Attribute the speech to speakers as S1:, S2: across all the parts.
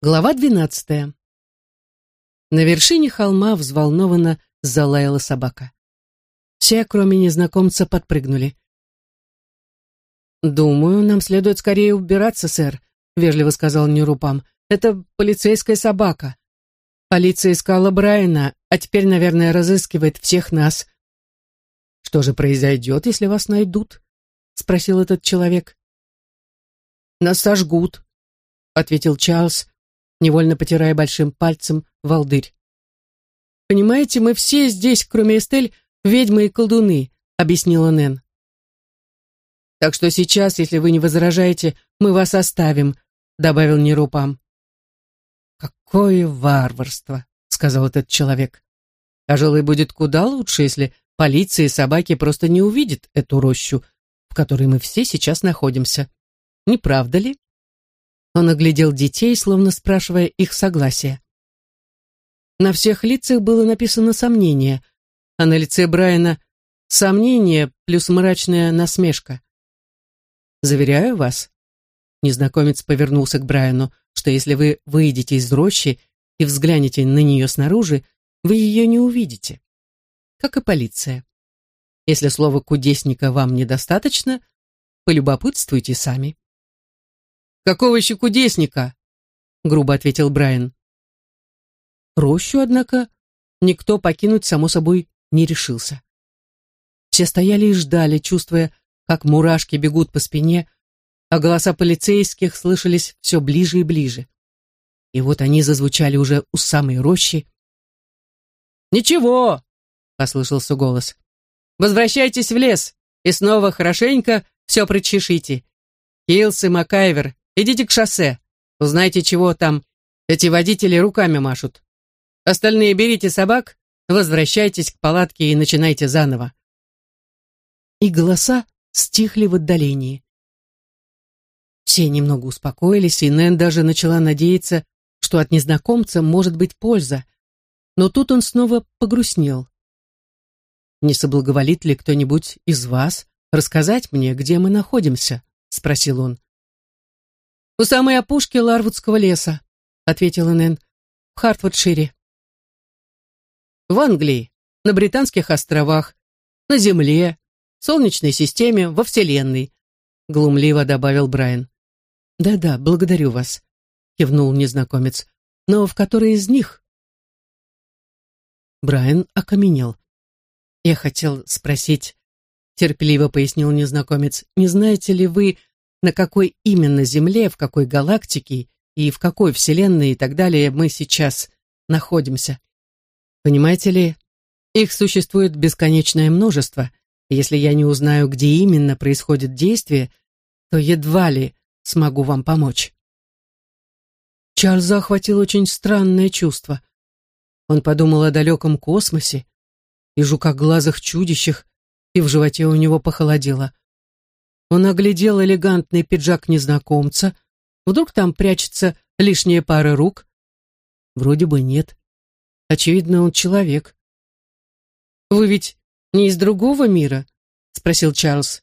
S1: Глава двенадцатая. На вершине холма взволнованно залаяла собака. Все, кроме незнакомца, подпрыгнули. «Думаю, нам следует скорее убираться, сэр», — вежливо сказал Нерупам. «Это полицейская собака. Полиция искала Брайана, а теперь, наверное, разыскивает всех нас». «Что же произойдет, если вас найдут?» — спросил этот человек. «Нас сожгут», — ответил Чарльз, невольно потирая большим пальцем волдырь. «Понимаете, мы все здесь, кроме Эстель, ведьмы и колдуны», — объяснила Нэн. «Так что сейчас, если вы не возражаете, мы вас оставим», — добавил Нерупам. «Какое варварство», — сказал этот человек. «Пожалуй, будет куда лучше, если полиция и собаки просто не увидят эту рощу, в которой мы все сейчас находимся. Не правда ли?» Он оглядел детей, словно спрашивая их согласия. На всех лицах было написано сомнение, а на лице Брайана сомнение плюс мрачная насмешка. «Заверяю вас», — незнакомец повернулся к Брайану, «что если вы выйдете из рощи и взглянете на нее снаружи, вы ее не увидите. Как и полиция. Если слова кудесника вам недостаточно, полюбопытствуйте сами». «Какого еще кудесника?» — грубо ответил Брайан. Рощу, однако, никто покинуть, само собой, не решился. Все стояли и ждали, чувствуя, как мурашки бегут по спине, а голоса полицейских слышались все ближе и ближе. И вот они зазвучали уже у самой рощи. «Ничего!» — послышался голос. «Возвращайтесь в лес и снова хорошенько все прочешите. Хилс и Макайвер, Идите к шоссе. Узнайте, чего там эти водители руками машут. Остальные берите собак, возвращайтесь к палатке и начинайте заново. И голоса стихли в отдалении. Все немного успокоились, и Нэн даже начала надеяться, что от незнакомца может быть польза. Но тут он снова погрустнел. «Не соблаговолит ли кто-нибудь из вас рассказать мне, где мы находимся?» — спросил он. «У самой опушки Ларвудского леса», — ответила Нэн, — «в Хартфордшире». «В Англии, на Британских островах, на Земле, в Солнечной системе, во Вселенной», — глумливо добавил Брайан. «Да-да, благодарю вас», — кивнул незнакомец. «Но в которой из них?» Брайан окаменел. «Я хотел спросить», — терпеливо пояснил незнакомец, «не знаете ли вы, на какой именно Земле, в какой галактике и в какой Вселенной и так далее мы сейчас находимся. Понимаете ли, их существует бесконечное множество, если я не узнаю, где именно происходит действие, то едва ли смогу вам помочь. Чарльза охватило очень странное чувство. Он подумал о далеком космосе и жукоглазых чудищах, и в животе у него похолодело. Он оглядел элегантный пиджак незнакомца. Вдруг там прячется лишняя пара рук? Вроде бы нет. Очевидно, он человек. «Вы ведь не из другого мира?» — спросил Чарльз.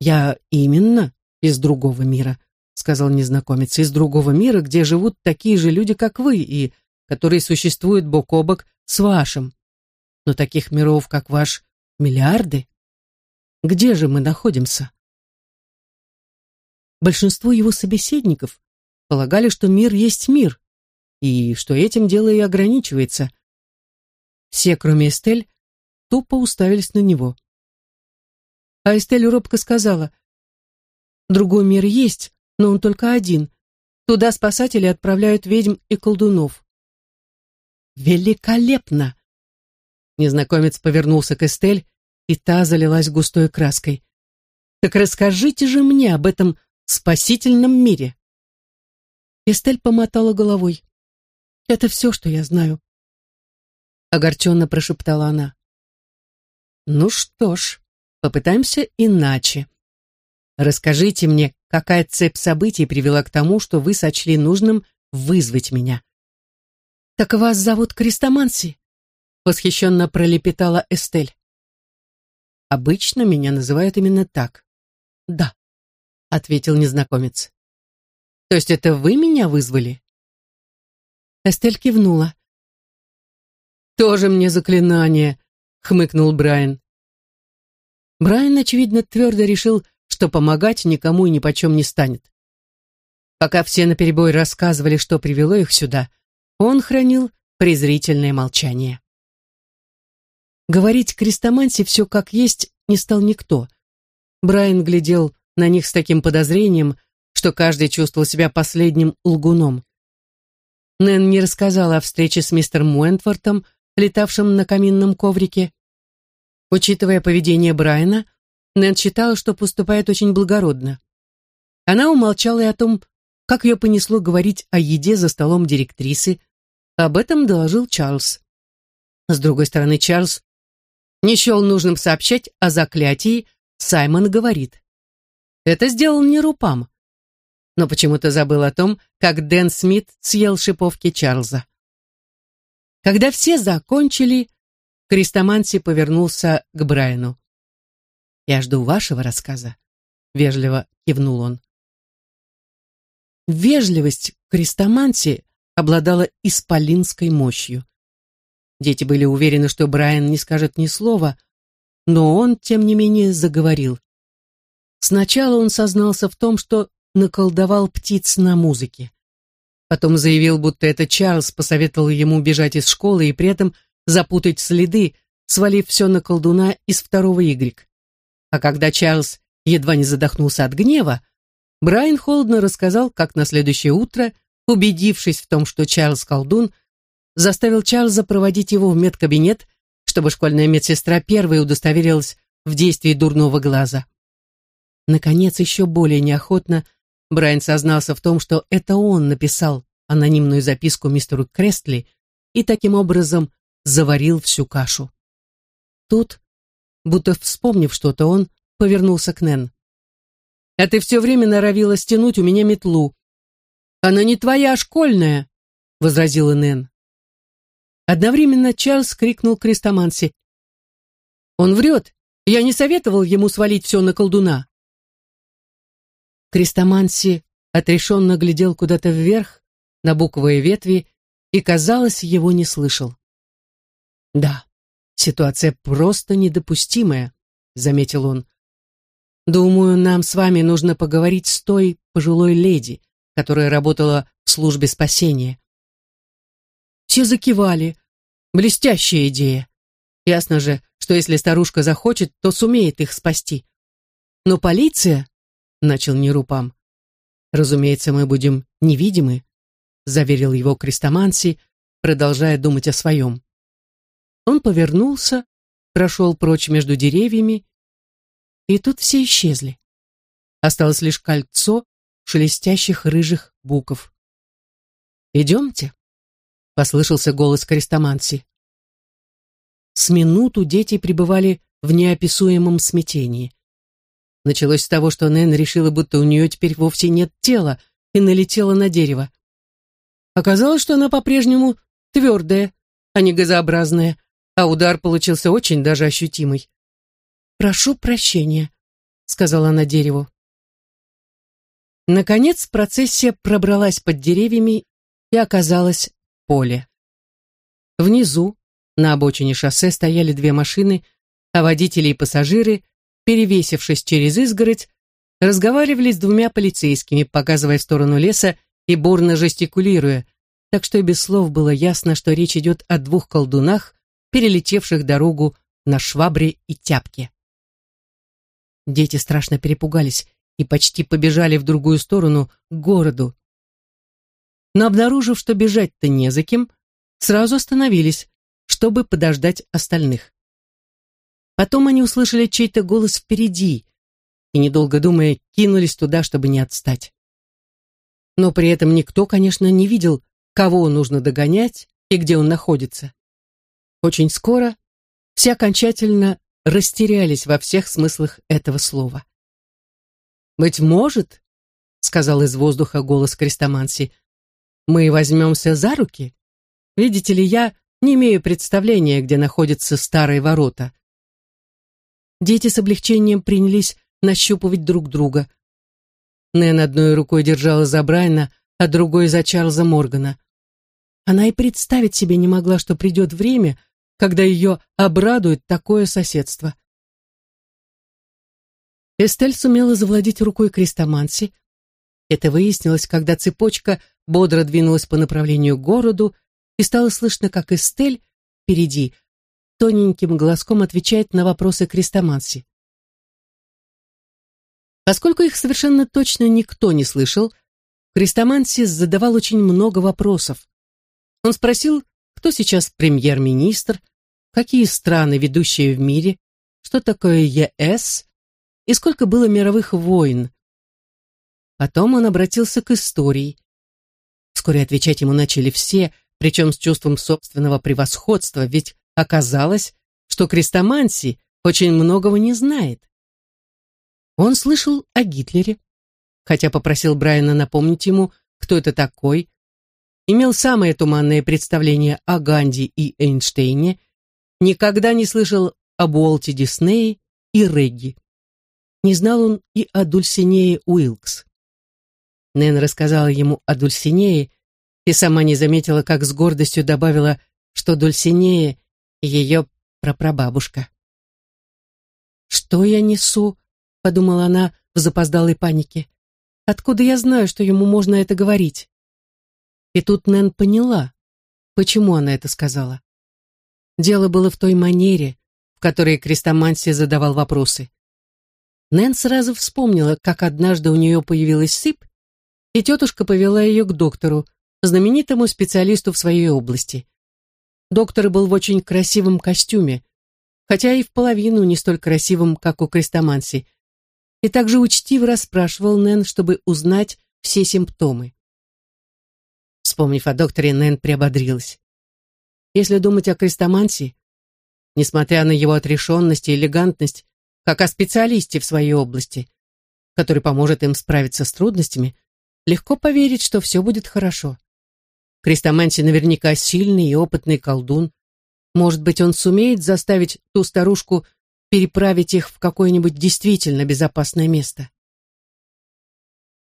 S1: «Я именно из другого мира», — сказал незнакомец, «из другого мира, где живут такие же люди, как вы, и которые существуют бок о бок с вашим. Но таких миров, как ваш, миллиарды. Где же мы находимся?» Большинство его собеседников полагали, что мир есть мир, и что этим дело и ограничивается. Все, кроме Эстель, тупо уставились на него. А Эстель робко сказала, «Другой мир есть, но он только один. Туда спасатели отправляют ведьм и колдунов». «Великолепно!» Незнакомец повернулся к Эстель, и та залилась густой краской. «Так расскажите же мне об этом спасительном мире. Эстель помотала головой. «Это все, что я знаю», — огорченно прошептала она. «Ну что ж, попытаемся иначе. Расскажите мне, какая цепь событий привела к тому, что вы сочли нужным вызвать меня?» «Так вас зовут Крестоманси?» — восхищенно пролепетала Эстель. «Обычно меня называют именно так». «Да», — ответил незнакомец. «То есть это вы меня вызвали?» Эстель кивнула. «Тоже мне заклинание», — хмыкнул Брайан. Брайан, очевидно, твердо решил, что помогать никому и ни почем не станет. Пока все наперебой рассказывали, что привело их сюда, он хранил презрительное молчание. Говорить крестомансе все как есть не стал никто. Брайан глядел на них с таким подозрением, что каждый чувствовал себя последним лгуном. Нэн не рассказала о встрече с мистером Уэнтвортом, летавшим на каминном коврике. Учитывая поведение Брайана, Нэн считала, что поступает очень благородно. Она умолчала и о том, как ее понесло говорить о еде за столом директрисы. Об этом доложил Чарльз. С другой стороны, Чарльз не счел нужным сообщать о заклятии, Саймон говорит. Это сделал не Рупам. Но почему-то забыл о том, как Дэн Смит съел шиповки Чарльза. Когда все закончили, Крестоманси повернулся к Брайану. «Я жду вашего рассказа», — вежливо кивнул он. Вежливость Крестоманси обладала исполинской мощью. Дети были уверены, что Брайан не скажет ни слова, но он, тем не менее, заговорил. Сначала он сознался в том, что наколдовал птиц на музыке. Потом заявил, будто это Чарльз посоветовал ему бежать из школы и при этом запутать следы, свалив все на колдуна из второго Y. А когда Чарльз едва не задохнулся от гнева, Брайан холодно рассказал, как на следующее утро, убедившись в том, что Чарльз колдун, заставил Чарльза проводить его в медкабинет, чтобы школьная медсестра первой удостоверилась в действии дурного глаза. Наконец, еще более неохотно, Брайан сознался в том, что это он написал анонимную записку мистеру Крестли и таким образом заварил всю кашу. Тут, будто вспомнив что-то, он повернулся к Нэн. «А ты все время норовила стянуть у меня метлу». «Она не твоя, а школьная», — возразила Нэн. Одновременно Чарльз крикнул Крестоманси. «Он врет! Я не советовал ему свалить все на колдуна!» Крестоманси отрешенно глядел куда-то вверх, на буквы ветви, и, казалось, его не слышал. «Да, ситуация просто недопустимая», — заметил он. «Думаю, нам с вами нужно поговорить с той пожилой леди, которая работала в службе спасения. Все закивали. Блестящая идея. Ясно же, что если старушка захочет, то сумеет их спасти. Но полиция, — начал Нерупам, — разумеется, мы будем невидимы, — заверил его Крестоманси, продолжая думать о своем. Он повернулся, прошел прочь между деревьями, и тут все исчезли. Осталось лишь кольцо шелестящих рыжих буков. «Идемте», послышался голос Крестоманси. С минуту дети пребывали в неописуемом смятении. Началось с того, что Нэн решила, будто у нее теперь вовсе нет тела, и налетела на дерево. Оказалось, что она по-прежнему твердая, а не газообразная, а удар получился очень даже ощутимый. «Прошу прощения», — сказала она дереву. Наконец процессия пробралась под деревьями и оказалась поле. Внизу, на обочине шоссе, стояли две машины, а водители и пассажиры, перевесившись через изгородь, разговаривали с двумя полицейскими, показывая сторону леса и бурно жестикулируя, так что и без слов было ясно, что речь идет о двух колдунах, перелетевших дорогу на швабре и тяпке. Дети страшно перепугались и почти побежали в другую сторону, к городу, но обнаружив, что бежать-то не за кем, сразу остановились, чтобы подождать остальных. Потом они услышали чей-то голос впереди и, недолго думая, кинулись туда, чтобы не отстать. Но при этом никто, конечно, не видел, кого нужно догонять и где он находится. Очень скоро все окончательно растерялись во всех смыслах этого слова. «Быть может», — сказал из воздуха голос Крестоманси, мы возьмемся за руки? Видите ли, я не имею представления, где находятся старые ворота. Дети с облегчением принялись нащупывать друг друга. Нэн одной рукой держала за Брайна, а другой за Чарльза Моргана. Она и представить себе не могла, что придет время, когда ее обрадует такое соседство. Эстель сумела завладеть рукой Крестоманси. Это выяснилось, когда цепочка бодро двинулась по направлению к городу, и стало слышно, как Эстель впереди тоненьким голоском отвечает на вопросы Крестоманси. Поскольку их совершенно точно никто не слышал, Крестомансис задавал очень много вопросов. Он спросил, кто сейчас премьер-министр, какие страны ведущие в мире, что такое ЕС и сколько было мировых войн. Потом он обратился к истории. Вскоре отвечать ему начали все, причем с чувством собственного превосходства, ведь оказалось, что Крестоманси очень многого не знает. Он слышал о Гитлере, хотя попросил Брайана напомнить ему, кто это такой, имел самое туманное представление о Ганди и Эйнштейне, никогда не слышал об Уолте Диснее и Регги. Не знал он и о Дульсинее Уилкс. Нэн рассказала ему о Дульсинее и сама не заметила, как с гордостью добавила, что Дульсинея — ее прапрабабушка. «Что я несу?» — подумала она в запоздалой панике. «Откуда я знаю, что ему можно это говорить?» И тут Нэн поняла, почему она это сказала. Дело было в той манере, в которой Крестоманси задавал вопросы. Нэн сразу вспомнила, как однажды у нее появилась сыпь, и тетушка повела ее к доктору, знаменитому специалисту в своей области. Доктор был в очень красивом костюме, хотя и в половину не столь красивым, как у Крестоманси, и также учтиво расспрашивал Нэн, чтобы узнать все симптомы. Вспомнив о докторе, Нэн приободрилась. Если думать о Крестомансе, несмотря на его отрешенность и элегантность, как о специалисте в своей области, который поможет им справиться с трудностями, легко поверить, что все будет хорошо. Крестоманси наверняка сильный и опытный колдун. Может быть, он сумеет заставить ту старушку переправить их в какое-нибудь действительно безопасное место.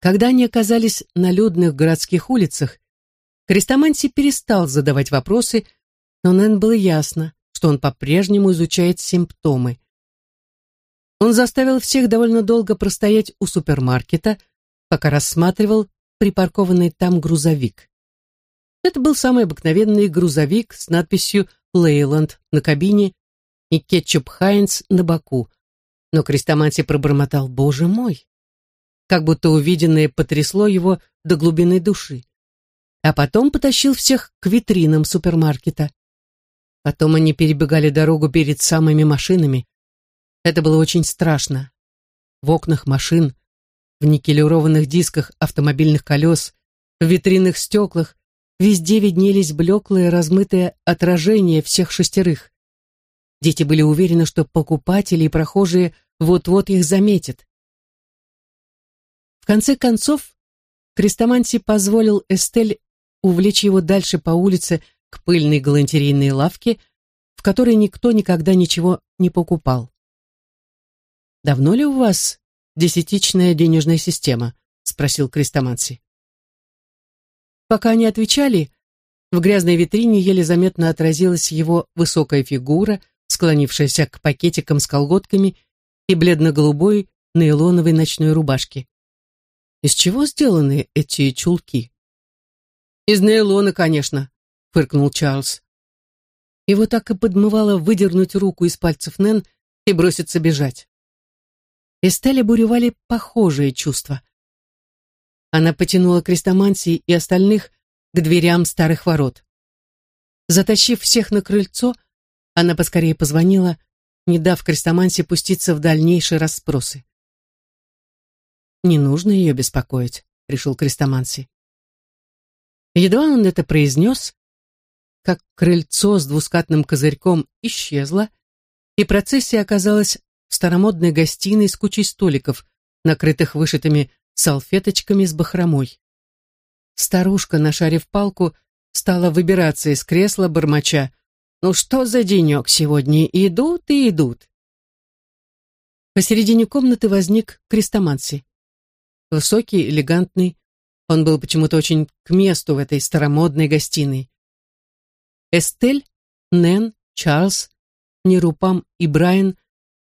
S1: Когда они оказались на людных городских улицах, Крестоманси перестал задавать вопросы, но Нэн было ясно, что он по-прежнему изучает симптомы. Он заставил всех довольно долго простоять у супермаркета, пока рассматривал припаркованный там грузовик. Это был самый обыкновенный грузовик с надписью «Лейланд» на кабине и «Кетчуп Хайнц» на боку. Но Крестоманси пробормотал «Боже мой!» Как будто увиденное потрясло его до глубины души а потом потащил всех к витринам супермаркета. Потом они перебегали дорогу перед самыми машинами. Это было очень страшно. В окнах машин, в никелированных дисках автомобильных колес, в витринных стеклах везде виднелись блеклые размытые отражения всех шестерых. Дети были уверены, что покупатели и прохожие вот-вот их заметят. В конце концов, Крестоманси позволил Эстель увлечь его дальше по улице к пыльной галантерейной лавке, в которой никто никогда ничего не покупал. «Давно ли у вас десятичная денежная система?» — спросил Крестоманси. Пока они отвечали, в грязной витрине еле заметно отразилась его высокая фигура, склонившаяся к пакетикам с колготками и бледно-голубой нейлоновой ночной рубашке. Из чего сделаны эти чулки? «Из нейлона, конечно», — фыркнул Чарльз. Его так и подмывало выдернуть руку из пальцев Нэн и броситься бежать. Эстель буревали похожие чувства. Она потянула крестомансии и остальных к дверям старых ворот. Затащив всех на крыльцо, она поскорее позвонила, не дав крестомансе пуститься в дальнейшие расспросы. «Не нужно ее беспокоить», — решил крестоманси. Едва он это произнес, как крыльцо с двускатным козырьком исчезло, и процессия оказалась в старомодной гостиной с кучей столиков, накрытых вышитыми салфеточками с бахромой. Старушка, нашарив палку, стала выбираться из кресла бормоча. «Ну что за денек сегодня? Идут и идут!» Посередине комнаты возник крестоманси. Высокий, элегантный, он был почему-то очень к месту в этой старомодной гостиной. Эстель, Нэн, Чарльз, Нерупам и Брайан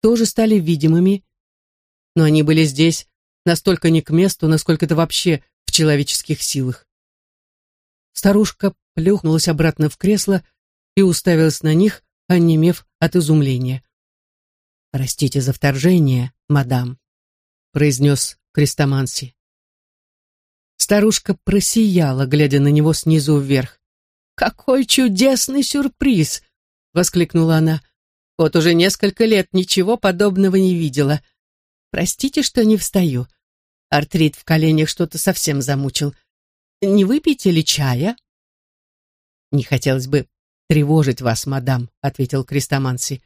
S1: тоже стали видимыми, но они были здесь настолько не к месту, насколько это вообще в человеческих силах. Старушка плюхнулась обратно в кресло и уставилась на них, онемев от изумления. «Простите за вторжение, мадам», — произнес Крестоманси. Старушка просияла, глядя на него снизу вверх. «Какой чудесный сюрприз!» — воскликнула она. «Вот уже несколько лет ничего подобного не видела. Простите, что не встаю. Артрит в коленях что-то совсем замучил. Не выпьете ли чая?» «Не хотелось бы тревожить вас, мадам», — ответил Крестоманси.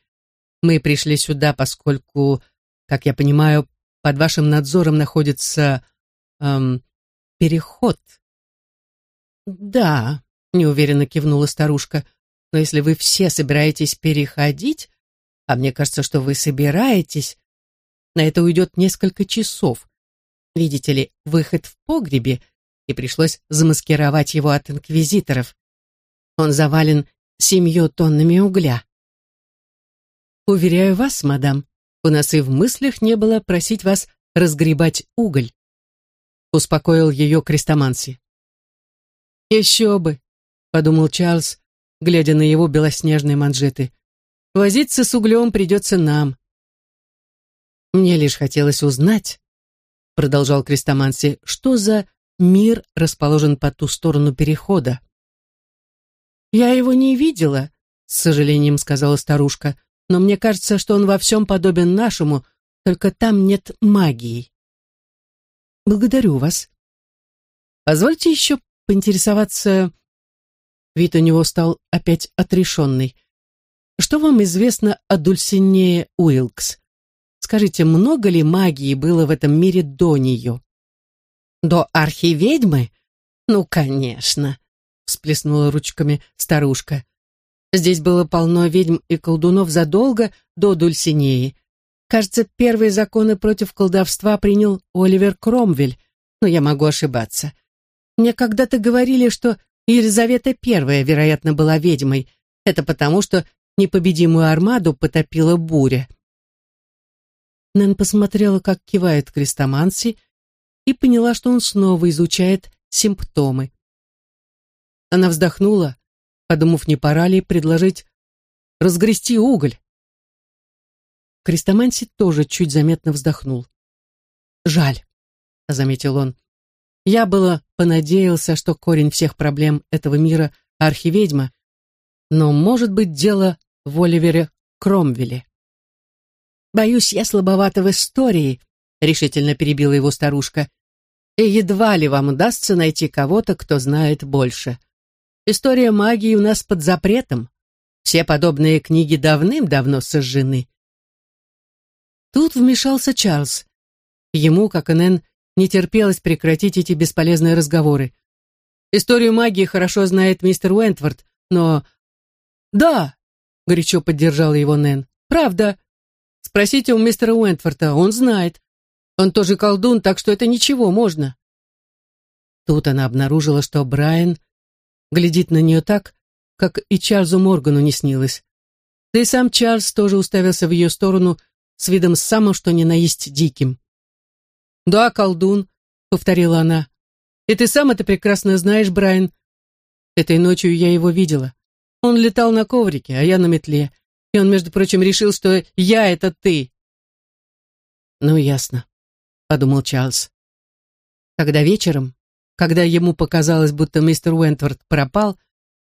S1: «Мы пришли сюда, поскольку, как я понимаю, под вашим надзором находится эм, переход». «Да», — неуверенно кивнула старушка, «но если вы все собираетесь переходить, а мне кажется, что вы собираетесь, на это уйдет несколько часов. Видите ли, выход в погребе, и пришлось замаскировать его от инквизиторов. Он завален семью тоннами угля. Уверяю вас, мадам, у нас и в мыслях не было просить вас разгребать уголь. Успокоил ее Крестоманси. Еще бы, подумал Чарльз, глядя на его белоснежные манжеты. Возиться с углем придется нам. Мне лишь хотелось узнать, продолжал Крестоманси, что за мир расположен по ту сторону перехода. «Я его не видела», — с сожалением сказала старушка, «но мне кажется, что он во всем подобен нашему, только там нет магии». «Благодарю вас. Позвольте еще поинтересоваться...» Вид у него стал опять отрешенный. «Что вам известно о Дульсинее Уилкс? Скажите, много ли магии было в этом мире до нее?» «До архиведьмы? Ну, конечно», — всплеснула ручками старушка. «Здесь было полно ведьм и колдунов задолго до Дульсинеи. Кажется, первые законы против колдовства принял Оливер Кромвель, но я могу ошибаться. Мне когда-то говорили, что Елизавета I, вероятно, была ведьмой. Это потому, что непобедимую армаду потопила буря». Нэн посмотрела, как кивает Крестоманси, и поняла, что он снова изучает симптомы. Она вздохнула, подумав, не пора ли предложить разгрести уголь. Крестоманси тоже чуть заметно вздохнул. «Жаль», — заметил он. «Я было понадеялся, что корень всех проблем этого мира — архиведьма, но, может быть, дело в Оливере Кромвеле». «Боюсь, я слабовата в истории», — решительно перебила его старушка. «И едва ли вам удастся найти кого-то, кто знает больше. История магии у нас под запретом. Все подобные книги давным-давно сожжены. Тут вмешался Чарльз. Ему, как и Нэн, не терпелось прекратить эти бесполезные разговоры. Историю магии хорошо знает мистер Уэнтворд, но... «Да!» — горячо поддержала его Нэн. «Правда. Спросите у мистера Уэнтворта, он знает. Он тоже колдун, так что это ничего, можно». Тут она обнаружила, что Брайан глядит на нее так, как и Чарльзу Моргану не снилось. Да и сам Чарльз тоже уставился в ее сторону с видом самым что ни на есть диким. «Да, колдун», — повторила она. «И ты сам это прекрасно знаешь, Брайан. Этой ночью я его видела. Он летал на коврике, а я на метле. И он, между прочим, решил, что я — это ты». «Ну, ясно», — подумал Чарльз. Тогда вечером, когда ему показалось, будто мистер Уэнтворд пропал,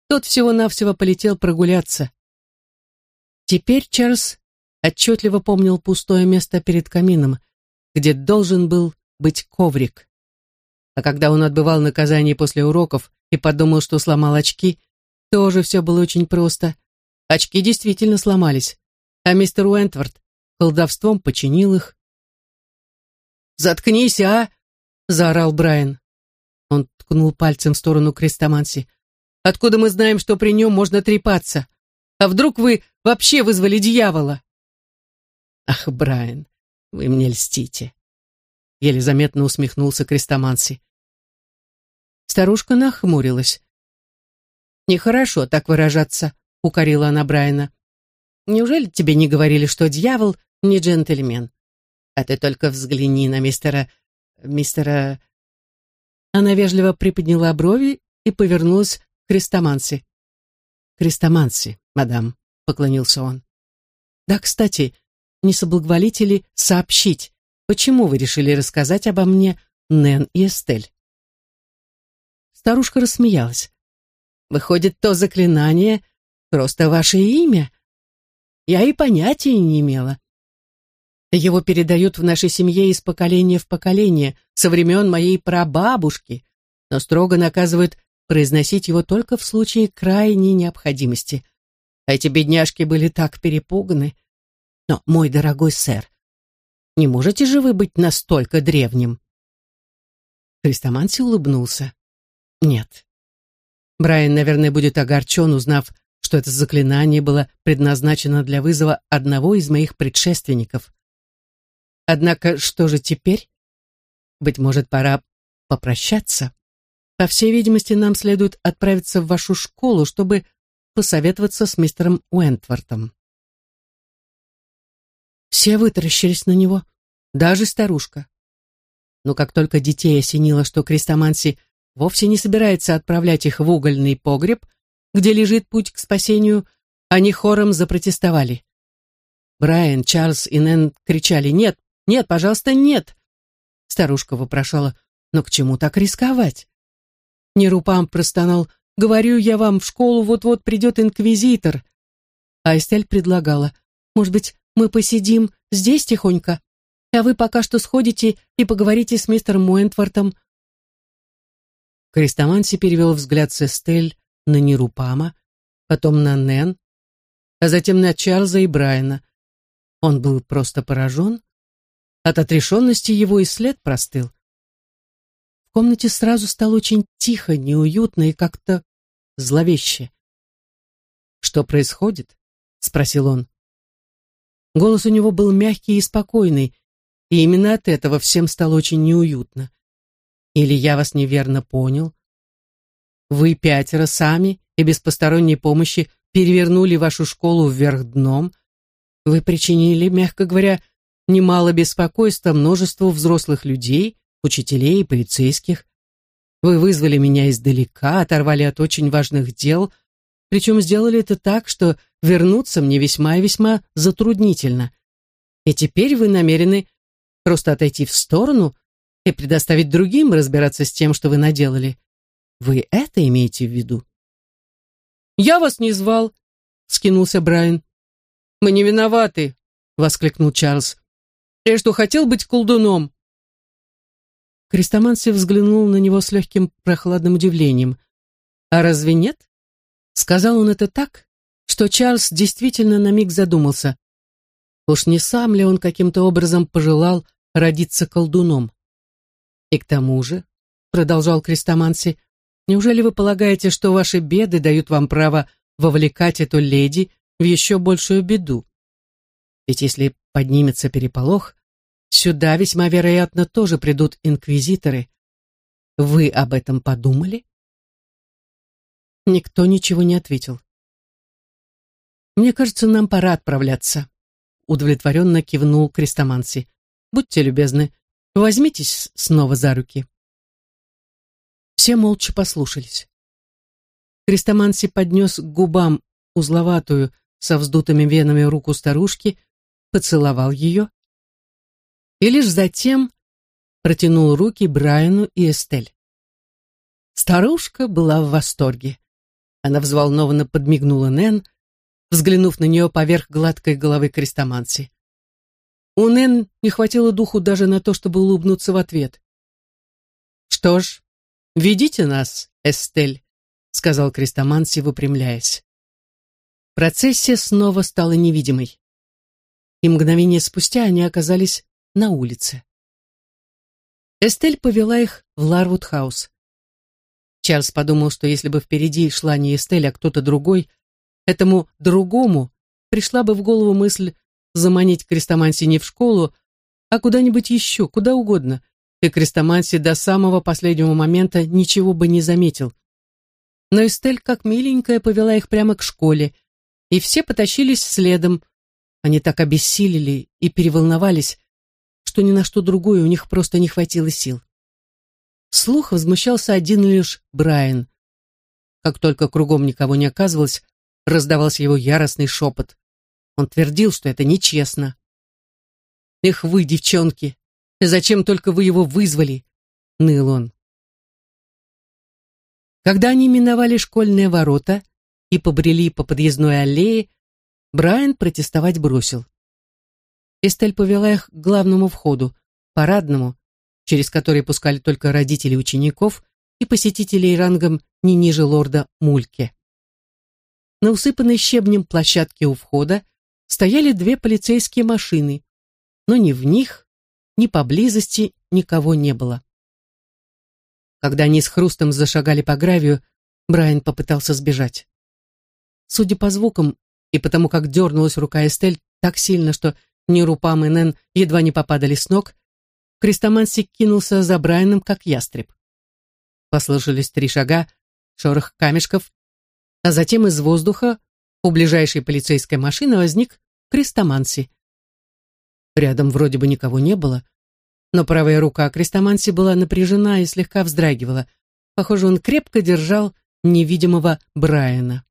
S1: тот всего-навсего полетел прогуляться. Теперь Чарльз отчетливо помнил пустое место перед камином, где должен был быть коврик. А когда он отбывал наказание после уроков и подумал, что сломал очки, тоже все было очень просто. Очки действительно сломались, а мистер Уэнтворд колдовством починил их. «Заткнись, а!» — заорал Брайан. Он ткнул пальцем в сторону Крестоманси. «Откуда мы знаем, что при нем можно трепаться? А вдруг вы вообще вызвали дьявола?» «Ах, Брайан, вы мне льстите!» Еле заметно усмехнулся Крестоманси. Старушка нахмурилась. «Нехорошо так выражаться», — укорила она Брайана. «Неужели тебе не говорили, что дьявол не джентльмен? А ты только взгляни на мистера... мистера...» Она вежливо приподняла брови и повернулась к Крестоманси. «Крестоманси, мадам», — поклонился он. «Да, кстати, не соблаговолите ли сообщить, почему вы решили рассказать обо мне Нэн и Эстель?» Старушка рассмеялась. «Выходит, то заклинание — просто ваше имя? Я и понятия не имела. Его передают в нашей семье из поколения в поколение, со времен моей прабабушки, но строго наказывают произносить его только в случае крайней необходимости. А эти бедняжки были так перепуганы. Но, мой дорогой сэр, не можете же вы быть настолько древним? Христоманси улыбнулся. Нет. Брайан, наверное, будет огорчен, узнав, что это заклинание было предназначено для вызова одного из моих предшественников. Однако что же теперь? Быть может, пора попрощаться? По всей видимости, нам следует отправиться в вашу школу, чтобы посоветоваться с мистером Уэнтвортом. Все вытаращились на него, даже старушка. Но как только детей осенило, что Крестоманси вовсе не собирается отправлять их в угольный погреб, где лежит путь к спасению, они хором запротестовали. Брайан, Чарльз и Нэн кричали «Нет, нет, пожалуйста, нет!» Старушка вопрошала, но к чему так рисковать? Нерупам простонал, говорю я вам, в школу вот-вот придет инквизитор. А Эстель предлагала, может быть, мы посидим здесь тихонько, а вы пока что сходите и поговорите с мистером Уэнтвортом. Крестоманси перевел взгляд с Эстель на Нерупама, потом на Нэн, а затем на Чарльза и Брайана. Он был просто поражен, от отрешенности его и след простыл. В комнате сразу стало очень тихо, неуютно и как-то зловеще. «Что происходит?» — спросил он. Голос у него был мягкий и спокойный, и именно от этого всем стало очень неуютно. Или я вас неверно понял? Вы пятеро сами и без посторонней помощи перевернули вашу школу вверх дном. Вы причинили, мягко говоря, немало беспокойства множеству взрослых людей, учителей и полицейских. Вы вызвали меня издалека, оторвали от очень важных дел, причем сделали это так, что вернуться мне весьма и весьма затруднительно. И теперь вы намерены просто отойти в сторону и предоставить другим разбираться с тем, что вы наделали. Вы это имеете в виду? «Я вас не звал», — скинулся Брайан. «Мы не виноваты», — воскликнул Чарльз. Я что, хотел быть колдуном?» Крестоманси взглянул на него с легким прохладным удивлением. «А разве нет?» Сказал он это так, что Чарльз действительно на миг задумался. Уж не сам ли он каким-то образом пожелал родиться колдуном? «И к тому же», — продолжал Крестоманси, «неужели вы полагаете, что ваши беды дают вам право вовлекать эту леди в еще большую беду? Ведь если поднимется переполох, сюда весьма вероятно тоже придут инквизиторы. Вы об этом подумали? Никто ничего не ответил. Мне кажется, нам пора отправляться. Удовлетворенно кивнул Крестоманси. Будьте любезны, возьмитесь снова за руки. Все молча послушались. Крестоманси поднес к губам узловатую со вздутыми венами руку старушки, поцеловал ее и лишь затем протянул руки Брайану и Эстель. Старушка была в восторге. Она взволнованно подмигнула Нэн, взглянув на нее поверх гладкой головы крестоманси. У Нэн не хватило духу даже на то, чтобы улыбнуться в ответ. «Что ж, ведите нас, Эстель», — сказал Крестоманси, выпрямляясь. Процессия снова стала невидимой и мгновение спустя они оказались на улице. Эстель повела их в Ларвуд-хаус. Чарльз подумал, что если бы впереди шла не Эстель, а кто-то другой, этому другому пришла бы в голову мысль заманить Крестоманси не в школу, а куда-нибудь еще, куда угодно, и Крестоманси до самого последнего момента ничего бы не заметил. но Эстель, как миленькая, повела их прямо к школе, и все потащились следом. Они так обессилели и переволновались, что ни на что другое у них просто не хватило сил. Слух возмущался один лишь Брайан. Как только кругом никого не оказывалось, раздавался его яростный шепот. Он твердил, что это нечестно. «Эх вы, девчонки! Зачем только вы его вызвали?» — ныл он. Когда они миновали школьные ворота и побрели по подъездной аллее, Брайан протестовать бросил. Эстель повела их к главному входу, парадному, через который пускали только родители учеников и посетителей рангом не ниже лорда Мульке. На усыпанной щебнем площадке у входа стояли две полицейские машины, но ни в них, ни поблизости никого не было. Когда они с хрустом зашагали по гравию, Брайан попытался сбежать. Судя по звукам и потому, как дернулась рука Эстель так сильно, что Нерупам и Нэн едва не попадали с ног, Крестоманси кинулся за Брайаном, как ястреб. Послышались три шага, шорох камешков, а затем из воздуха у ближайшей полицейской машины возник Крестоманси. Рядом вроде бы никого не было, но правая рука Крестоманси была напряжена и слегка вздрагивала. Похоже, он крепко держал невидимого Брайана.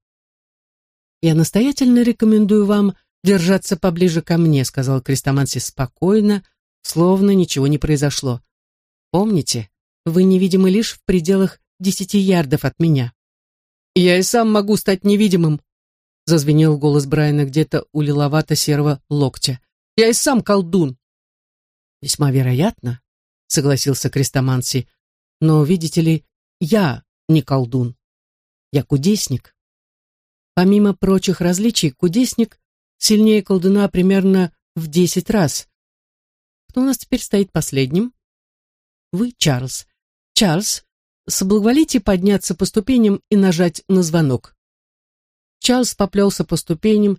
S1: «Я настоятельно рекомендую вам держаться поближе ко мне», сказал Крестоманси спокойно, словно ничего не произошло. «Помните, вы невидимы лишь в пределах десяти ярдов от меня». «Я и сам могу стать невидимым», зазвенел голос Брайана где-то у лиловато-серого локтя. «Я и сам колдун». «Весьма вероятно», — согласился Крестоманси. «Но, видите ли, я не колдун. Я кудесник. Помимо прочих различий, кудесник сильнее колдуна примерно в десять раз. Кто у нас теперь стоит последним? Вы, Чарльз. Чарльз, соблаговолите подняться по ступеням и нажать на звонок. Чарльз поплелся по ступеням,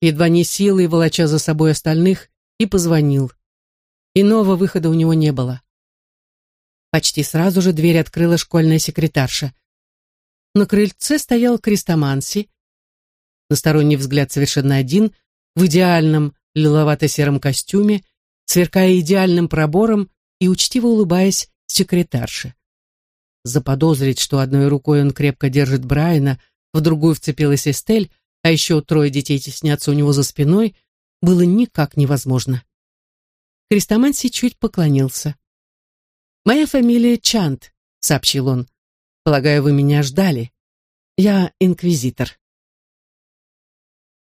S1: едва не силой волоча за собой остальных, и позвонил. Иного выхода у него не было. Почти сразу же дверь открыла школьная секретарша. На крыльце стоял Крестоманси, на сторонний взгляд совершенно один, в идеальном лиловато-сером костюме, сверкая идеальным пробором и учтиво улыбаясь секретарше. Заподозрить, что одной рукой он крепко держит Брайана, в другую вцепилась Эстель, а еще трое детей теснятся у него за спиной, было никак невозможно. Христоманси чуть поклонился. «Моя фамилия Чант», — сообщил он. «Полагаю, вы меня ждали. Я инквизитор».